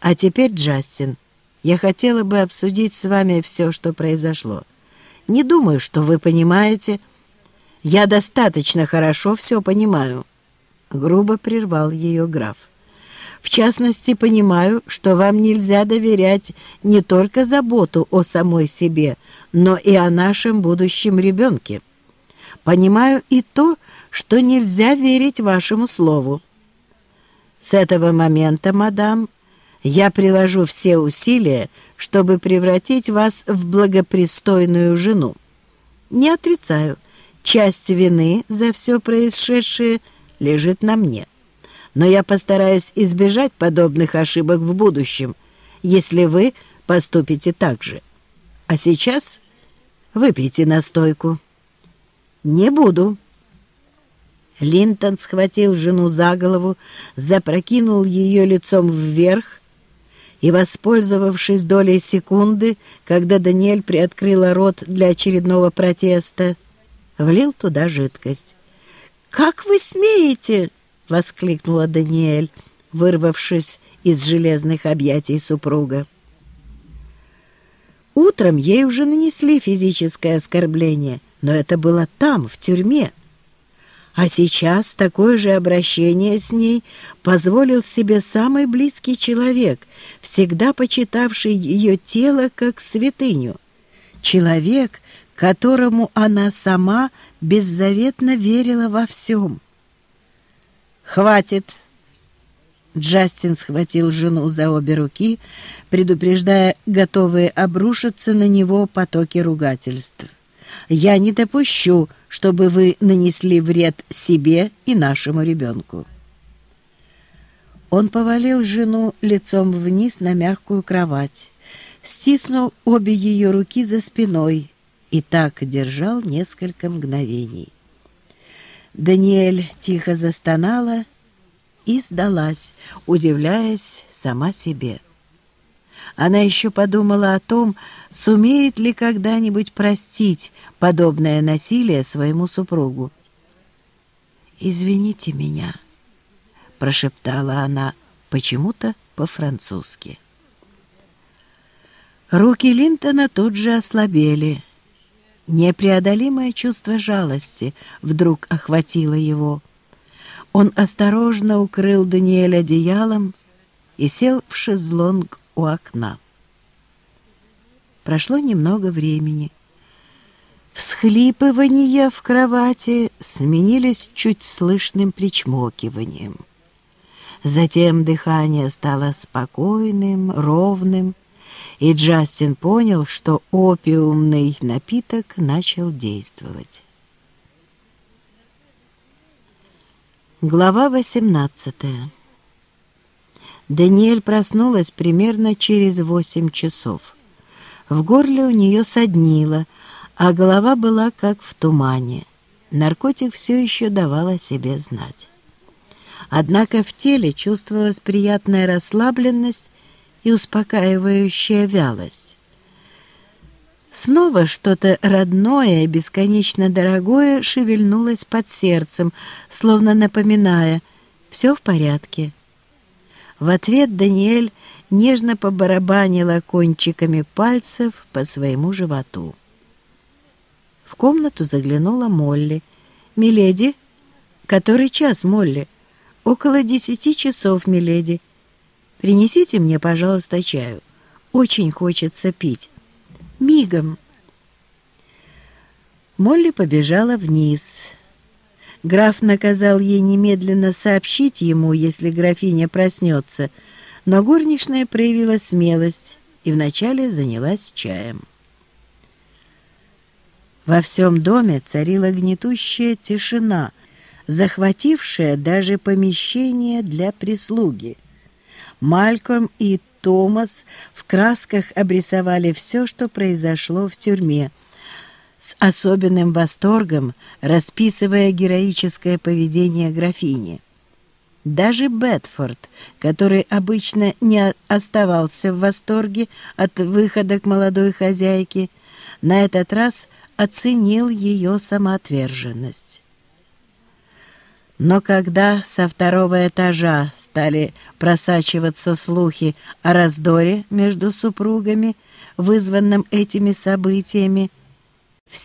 А теперь, Джастин, я хотела бы обсудить с вами все, что произошло. Не думаю, что вы понимаете. Я достаточно хорошо все понимаю. Грубо прервал ее граф. В частности, понимаю, что вам нельзя доверять не только заботу о самой себе, но и о нашем будущем ребенке. Понимаю и то, что нельзя верить вашему слову. С этого момента, мадам, я приложу все усилия, чтобы превратить вас в благопристойную жену. Не отрицаю, часть вины за все происшедшее лежит на мне. Но я постараюсь избежать подобных ошибок в будущем, если вы поступите так же. А сейчас выпейте настойку. Не буду. Линтон схватил жену за голову, запрокинул ее лицом вверх и, воспользовавшись долей секунды, когда Даниэль приоткрыла рот для очередного протеста, влил туда жидкость. «Как вы смеете?» — воскликнула Даниэль, вырвавшись из железных объятий супруга. Утром ей уже нанесли физическое оскорбление, но это было там, в тюрьме. А сейчас такое же обращение с ней позволил себе самый близкий человек, всегда почитавший ее тело как святыню. Человек, которому она сама беззаветно верила во всем. «Хватит!» Джастин схватил жену за обе руки, предупреждая готовые обрушиться на него потоки ругательств. Я не допущу, чтобы вы нанесли вред себе и нашему ребенку. Он повалил жену лицом вниз на мягкую кровать, стиснул обе ее руки за спиной и так держал несколько мгновений. Даниэль тихо застонала и сдалась, удивляясь сама себе. Она еще подумала о том, сумеет ли когда-нибудь простить подобное насилие своему супругу. «Извините меня», — прошептала она почему-то по-французски. Руки Линтона тут же ослабели. Непреодолимое чувство жалости вдруг охватило его. Он осторожно укрыл Даниэль одеялом и сел в шезлонг у окна. Прошло немного времени. Всхлипывания в кровати сменились чуть слышным причмокиванием. Затем дыхание стало спокойным, ровным, и Джастин понял, что опиумный напиток начал действовать. Глава восемнадцатая Даниэль проснулась примерно через восемь часов. В горле у нее соднило, а голова была как в тумане. Наркотик все еще давал о себе знать. Однако в теле чувствовалась приятная расслабленность и успокаивающая вялость. Снова что-то родное и бесконечно дорогое шевельнулось под сердцем, словно напоминая «все в порядке». В ответ Даниэль нежно побарабанила кончиками пальцев по своему животу. В комнату заглянула Молли. «Миледи?» «Который час, Молли?» «Около десяти часов, миледи. Принесите мне, пожалуйста, чаю. Очень хочется пить. Мигом!» Молли побежала вниз. Граф наказал ей немедленно сообщить ему, если графиня проснется, но горничная проявила смелость и вначале занялась чаем. Во всем доме царила гнетущая тишина, захватившая даже помещение для прислуги. Малькольм и Томас в красках обрисовали все, что произошло в тюрьме, с особенным восторгом расписывая героическое поведение графини. Даже Бетфорд, который обычно не оставался в восторге от выхода к молодой хозяйке, на этот раз оценил ее самоотверженность. Но когда со второго этажа стали просачиваться слухи о раздоре между супругами, вызванном этими событиями,